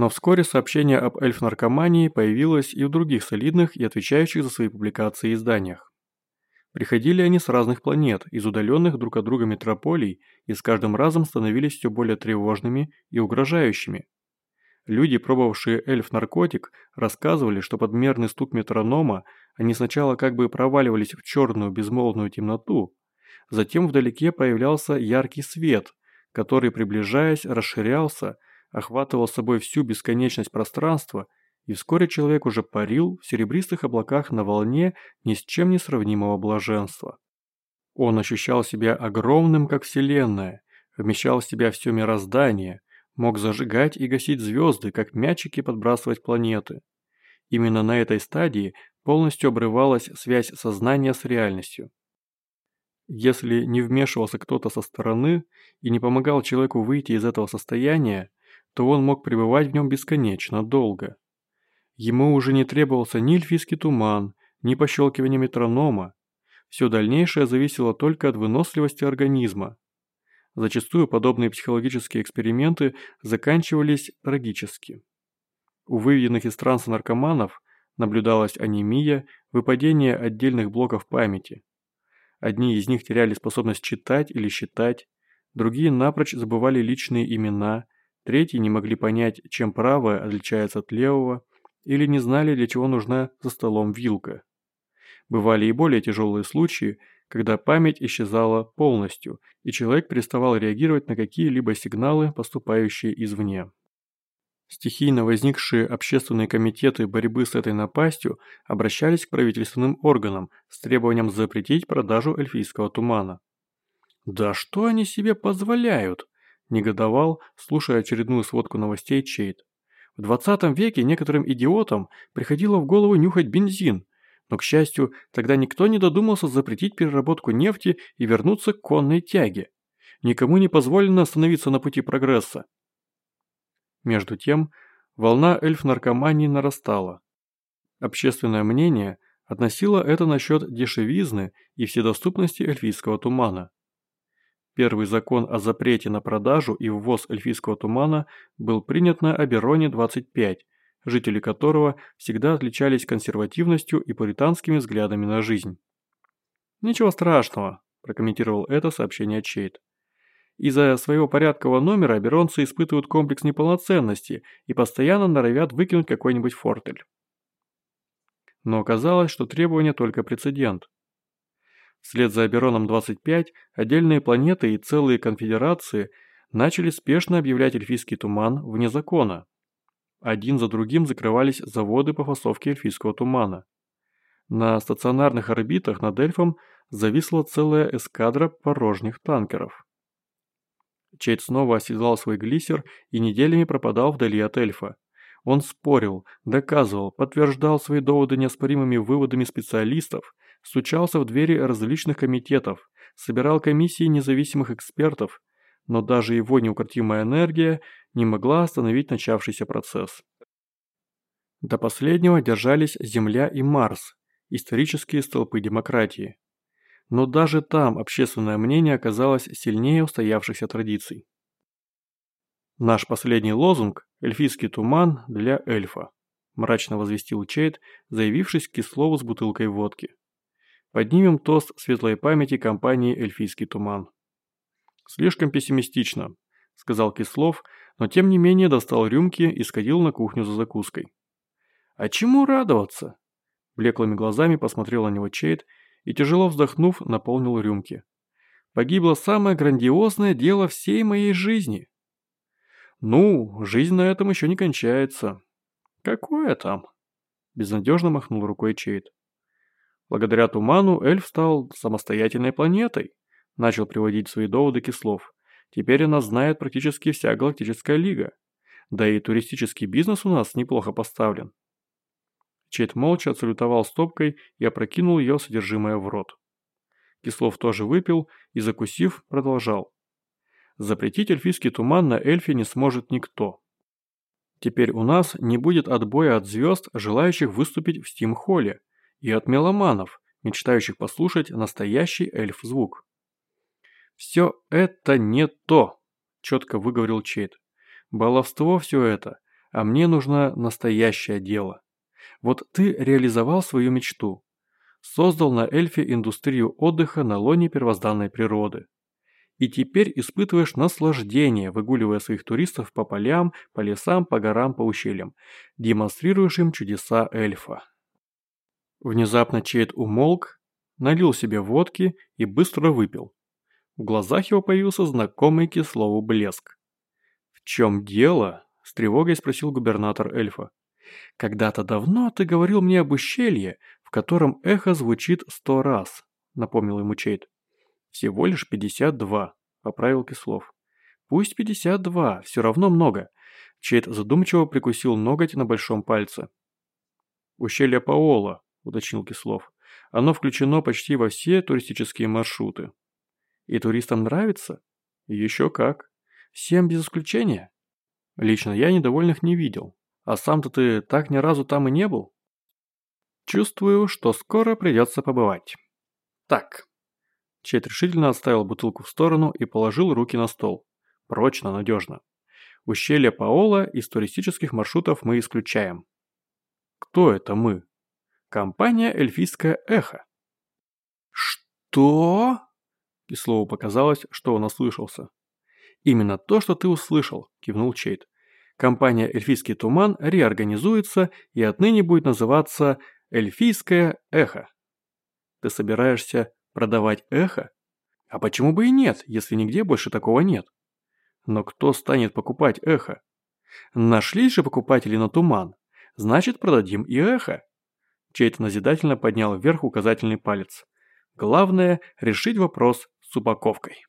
Но вскоре сообщение об эльф-наркомании появилось и в других солидных и отвечающих за свои публикации изданиях. Приходили они с разных планет, из удаленных друг от друга метрополий, и с каждым разом становились все более тревожными и угрожающими. Люди, пробовавшие эльф-наркотик, рассказывали, что под мерный стук метронома они сначала как бы проваливались в черную безмолвную темноту, затем вдалеке появлялся яркий свет, который, приближаясь, расширялся, охватывал собой всю бесконечность пространства, и вскоре человек уже парил в серебристых облаках на волне ни с чем не сравнимого блаженства. Он ощущал себя огромным, как вселенная, вмещал в себя все мироздание, мог зажигать и гасить звезды, как мячики подбрасывать планеты. Именно на этой стадии полностью обрывалась связь сознания с реальностью. Если не вмешивался кто-то со стороны и не помогал человеку выйти из этого состояния, то он мог пребывать в нем бесконечно долго. Ему уже не требовался ни эльфийский туман, ни пощелкивание метронома. Все дальнейшее зависело только от выносливости организма. Зачастую подобные психологические эксперименты заканчивались трагически. У выведенных из транса наркоманов наблюдалась анемия, выпадение отдельных блоков памяти. Одни из них теряли способность читать или считать, другие напрочь забывали личные имена, Третьи не могли понять, чем правое отличается от левого, или не знали, для чего нужна за столом вилка. Бывали и более тяжелые случаи, когда память исчезала полностью, и человек переставал реагировать на какие-либо сигналы, поступающие извне. Стихийно возникшие общественные комитеты борьбы с этой напастью обращались к правительственным органам с требованием запретить продажу эльфийского тумана. «Да что они себе позволяют?» Негодовал, слушая очередную сводку новостей Чейд. В 20 веке некоторым идиотам приходило в голову нюхать бензин, но, к счастью, тогда никто не додумался запретить переработку нефти и вернуться к конной тяге. Никому не позволено остановиться на пути прогресса. Между тем, волна эльф-наркомании нарастала. Общественное мнение относило это насчет дешевизны и вседоступности эльфийского тумана. Первый закон о запрете на продажу и ввоз эльфийского тумана был принят на Абероне-25, жители которого всегда отличались консервативностью и пуританскими взглядами на жизнь. «Ничего страшного», – прокомментировал это сообщение Чейт. Из-за своего порядкового номера аберонцы испытывают комплекс неполноценности и постоянно норовят выкинуть какой-нибудь фортель. Но оказалось, что требование только прецедент. Вслед за Абероном-25 отдельные планеты и целые конфедерации начали спешно объявлять эльфийский туман вне закона. Один за другим закрывались заводы по фасовке эльфийского тумана. На стационарных орбитах над эльфом зависла целая эскадра порожних танкеров. Чейд снова оседлал свой глиссер и неделями пропадал вдали от эльфа. Он спорил, доказывал, подтверждал свои доводы неоспоримыми выводами специалистов, стучался в двери различных комитетов, собирал комиссии независимых экспертов, но даже его неукротимая энергия не могла остановить начавшийся процесс. До последнего держались Земля и Марс, исторические столпы демократии. Но даже там общественное мнение оказалось сильнее устоявшихся традиций. Наш последний лозунг – эльфийский туман для эльфа, мрачно возвестил Чейд, заявившись к Кислову с бутылкой водки. Поднимем тост светлой памяти компании «Эльфийский туман». «Слишком пессимистично», – сказал Кислов, но тем не менее достал рюмки и сходил на кухню за закуской. «А чему радоваться?» Блеклыми глазами посмотрел на него Чейд и, тяжело вздохнув, наполнил рюмки. «Погибло самое грандиозное дело всей моей жизни». «Ну, жизнь на этом еще не кончается». «Какое там?» Безнадежно махнул рукой Чейд. Благодаря туману эльф стал самостоятельной планетой, начал приводить свои доводы Кислов. Теперь она знает практически вся галактическая лига. Да и туристический бизнес у нас неплохо поставлен. Чейт молча отсалютовал стопкой и опрокинул ее содержимое в рот. Кислов тоже выпил и, закусив, продолжал. Запретить эльфийский туман на эльфе не сможет никто. Теперь у нас не будет отбоя от звезд, желающих выступить в Стим-холле, и от меломанов, мечтающих послушать настоящий эльф-звук. «Все это не то», – четко выговорил Чейд. «Баловство все это. а мне нужно настоящее дело. Вот ты реализовал свою мечту. Создал на Эльфе индустрию отдыха на лоне первозданной природы. И теперь испытываешь наслаждение, выгуливая своих туристов по полям, по лесам, по горам, по ущельям. Демонстрируешь им чудеса эльфа. Внезапно Чейд умолк, налил себе водки и быстро выпил. В глазах его появился знакомый кислову блеск. «В чем дело?» – с тревогой спросил губернатор эльфа. «Когда-то давно ты говорил мне об ущелье, в котором эхо звучит сто раз», – напомнил ему Чейд. «Всего лишь пятьдесят два», – поправил Кислов. «Пусть пятьдесят два, все равно много». Чейд задумчиво прикусил ноготь на большом пальце. «Ущелье Паола», – уточнил Кислов. «Оно включено почти во все туристические маршруты». И туристам нравится? Еще как. Всем без исключения? Лично я недовольных не видел. А сам-то ты так ни разу там и не был? Чувствую, что скоро придется побывать. Так. Чет решительно отставил бутылку в сторону и положил руки на стол. Прочно, надежно. Ущелье Паола из туристических маршрутов мы исключаем. Кто это мы? Компания «Эльфийское эхо». Что? Кислову показалось, что он ослышался. «Именно то, что ты услышал», – кивнул Чейд. «Компания «Эльфийский туман» реорганизуется и отныне будет называться «Эльфийское эхо». Ты собираешься продавать эхо? А почему бы и нет, если нигде больше такого нет? Но кто станет покупать эхо? Нашлись же покупатели на туман. Значит, продадим и эхо. Чейд назидательно поднял вверх указательный палец. Главное – решить вопрос с упаковкой.